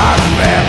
Rock man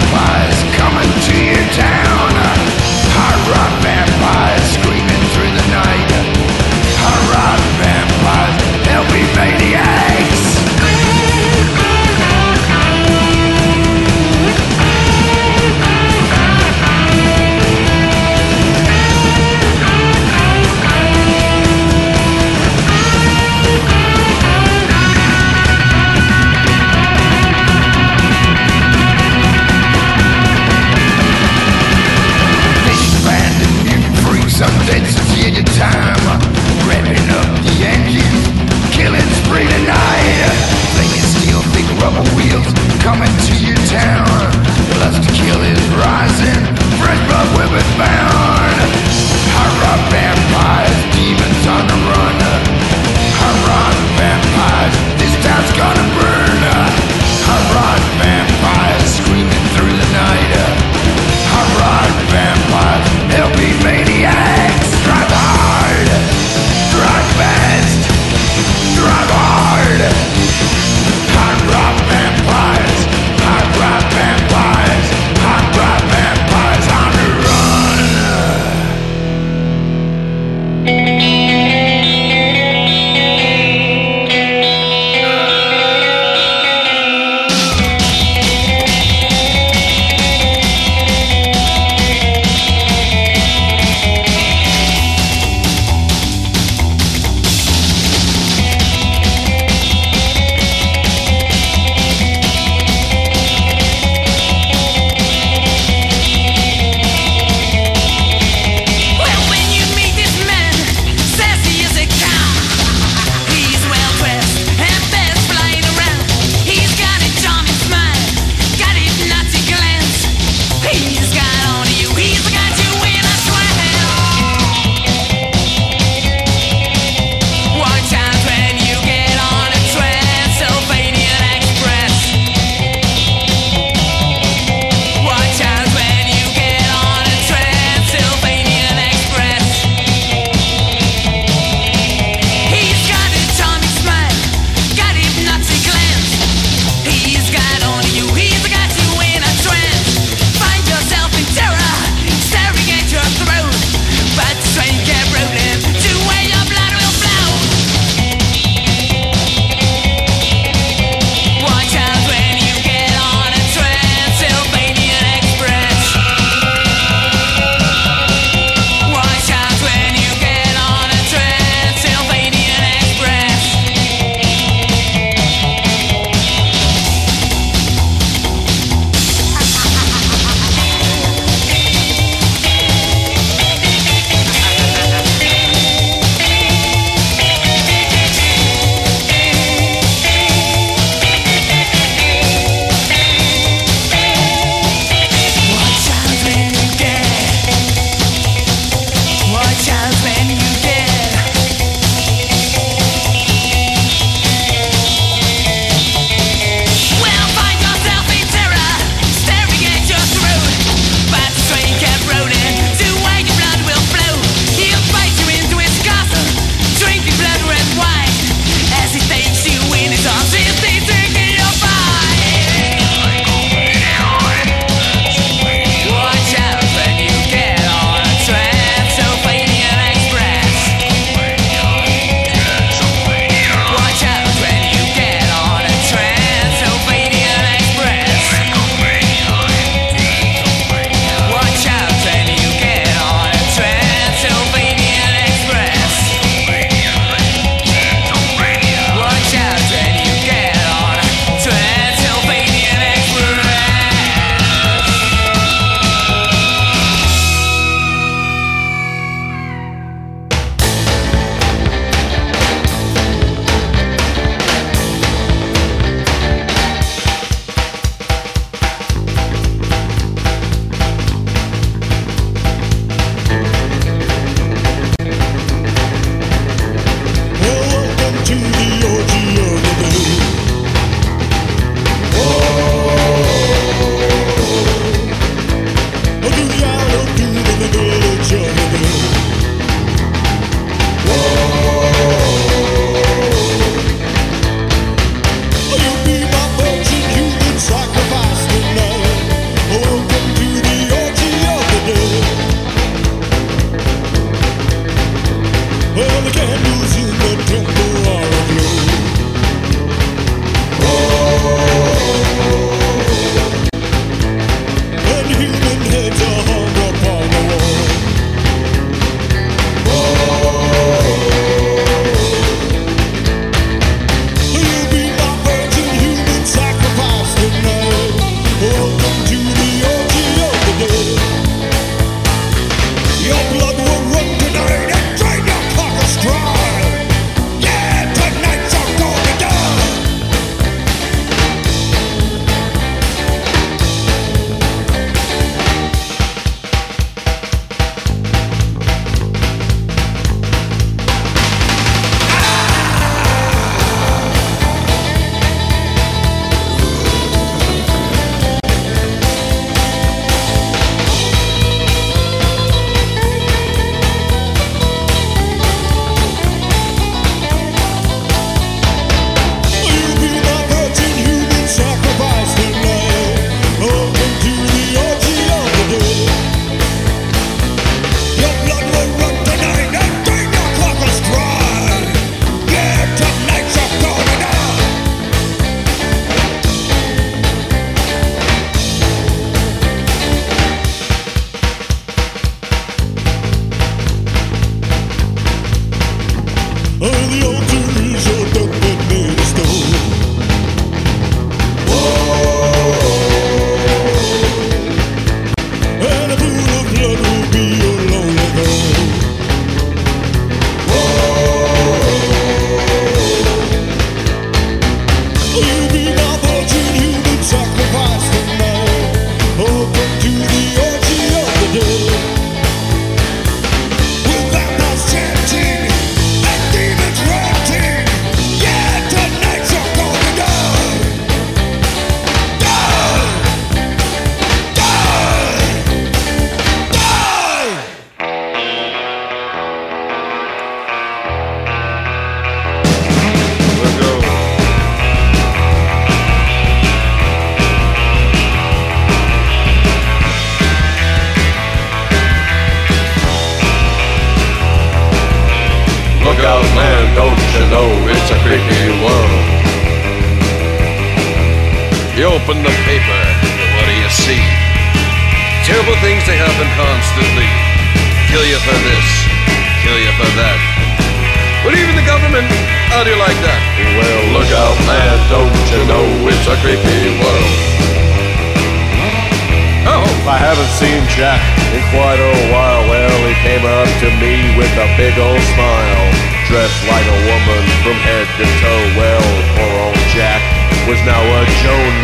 I haven't seen Jack in quite a while. Well, he came up to me with a big old smile, dressed like a woman from head to toe. Well, poor old Jack was now a Joan.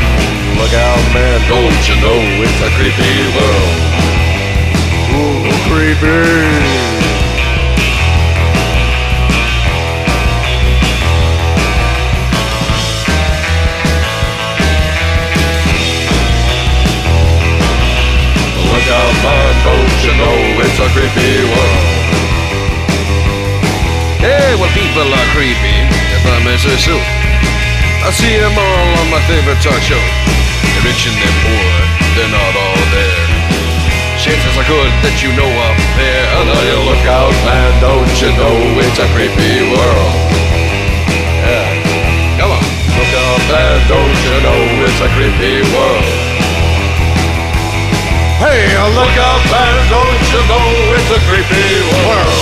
Look out, man, don't you know it's a creepy world? Ooh, creepy. Man, don't you know it's a creepy world? hey, well, people are creepy, if I may say so. I see them all on my favorite talk show. The rich and the poor, they're not all there. Chances are good that you know I'm there. And Now you look out, man, don't you know it's a creepy world? Yeah. Come on. Look out, man, don't you know it's a creepy world? Hey, look out, man, don't you know it's a creepy world?